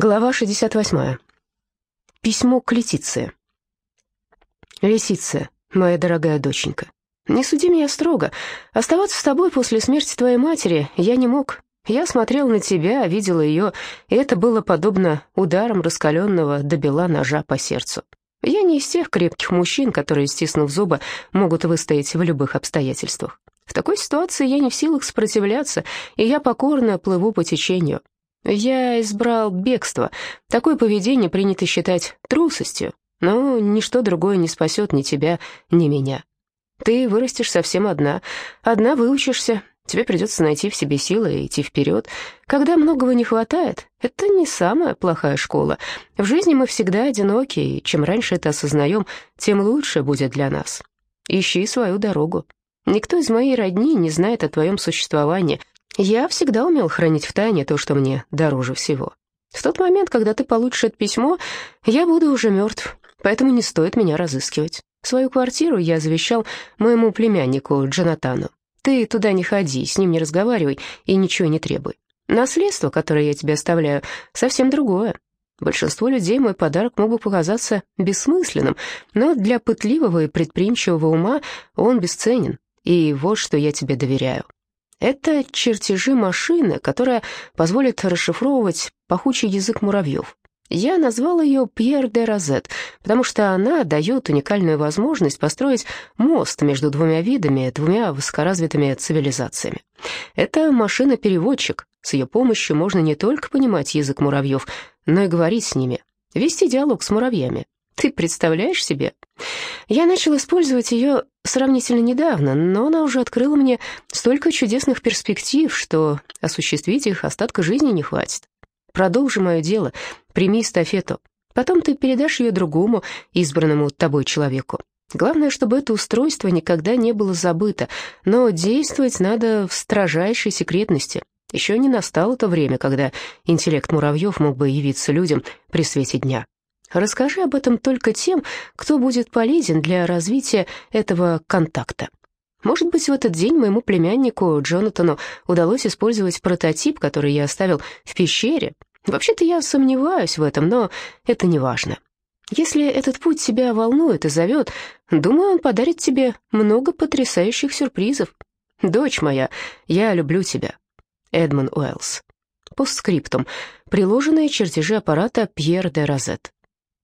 Глава 68. Письмо к Летиции. Лисиция, моя дорогая доченька, не суди меня строго. Оставаться с тобой после смерти твоей матери я не мог. Я смотрел на тебя, видела ее, и это было подобно ударам раскаленного до бела ножа по сердцу. Я не из тех крепких мужчин, которые, стиснув зубы, могут выстоять в любых обстоятельствах. В такой ситуации я не в силах сопротивляться, и я покорно плыву по течению. Я избрал бегство. Такое поведение принято считать трусостью, но ничто другое не спасет ни тебя, ни меня. Ты вырастешь совсем одна. Одна выучишься, тебе придется найти в себе силы и идти вперед. Когда многого не хватает, это не самая плохая школа. В жизни мы всегда одиноки, и чем раньше это осознаем, тем лучше будет для нас. Ищи свою дорогу. Никто из моей родни не знает о твоем существовании, я всегда умел хранить в тайне то, что мне дороже всего. В тот момент, когда ты получишь это письмо, я буду уже мертв, поэтому не стоит меня разыскивать. Свою квартиру я завещал моему племяннику Джонатану. Ты туда не ходи, с ним не разговаривай и ничего не требуй. Наследство, которое я тебе оставляю, совсем другое. Большинству людей мой подарок мог бы показаться бессмысленным, но для пытливого и предприимчивого ума он бесценен, и вот что я тебе доверяю. Это чертежи машины, которая позволит расшифровывать пахучий язык муравьев. Я назвал ее Пьер де Розет, потому что она дает уникальную возможность построить мост между двумя видами, двумя высокоразвитыми цивилизациями. Это машина-переводчик. С ее помощью можно не только понимать язык муравьев, но и говорить с ними, вести диалог с муравьями. Ты представляешь себе? Я начал использовать ее сравнительно недавно, но она уже открыла мне столько чудесных перспектив, что осуществить их остатка жизни не хватит. Продолжи мое дело, прими эстафету. Потом ты передашь ее другому, избранному тобой человеку. Главное, чтобы это устройство никогда не было забыто, но действовать надо в строжайшей секретности. Еще не настало то время, когда интеллект муравьев мог бы явиться людям при свете дня. Расскажи об этом только тем, кто будет полезен для развития этого контакта. Может быть, в этот день моему племяннику Джонатану удалось использовать прототип, который я оставил в пещере. Вообще-то я сомневаюсь в этом, но это не важно. Если этот путь тебя волнует и зовет, думаю, он подарит тебе много потрясающих сюрпризов. Дочь моя, я люблю тебя. Эдмон Уэллс. Постскриптум. Приложенные чертежи аппарата Пьер де Розет.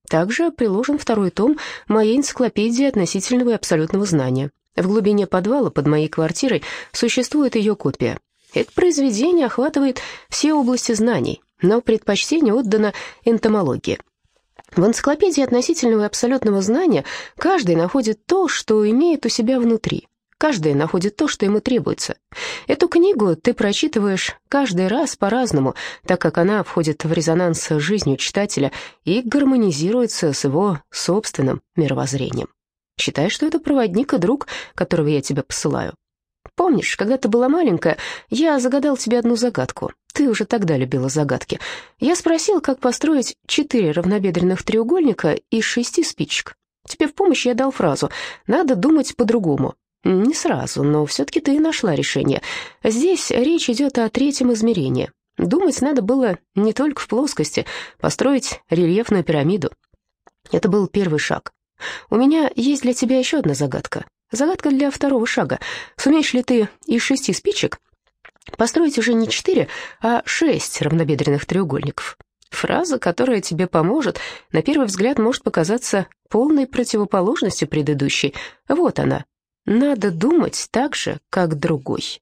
Также приложен второй том моей энциклопедии относительного и абсолютного знания. В глубине подвала под моей квартирой существует ее копия. Это произведение охватывает все области знаний, но предпочтение отдано энтомологии. В энциклопедии относительного и абсолютного знания каждый находит то, что имеет у себя внутри. Каждый находит то, что ему требуется. Эту книгу ты прочитываешь каждый раз по-разному, так как она входит в резонанс с жизнью читателя и гармонизируется с его собственным мировоззрением. Считай, что это проводник и друг, которого я тебе посылаю. Помнишь, когда ты была маленькая, я загадал тебе одну загадку. Ты уже тогда любила загадки. Я спросил, как построить четыре равнобедренных треугольника из шести спичек. Тебе в помощь я дал фразу «надо думать по-другому». Не сразу, но все-таки ты нашла решение. Здесь речь идет о третьем измерении. Думать надо было не только в плоскости, построить рельефную пирамиду. Это был первый шаг. У меня есть для тебя еще одна загадка. Загадка для второго шага. Сумеешь ли ты из шести спичек построить уже не четыре, а шесть равнобедренных треугольников? Фраза, которая тебе поможет, на первый взгляд может показаться полной противоположностью предыдущей. Вот она, надо думать так же, как другой.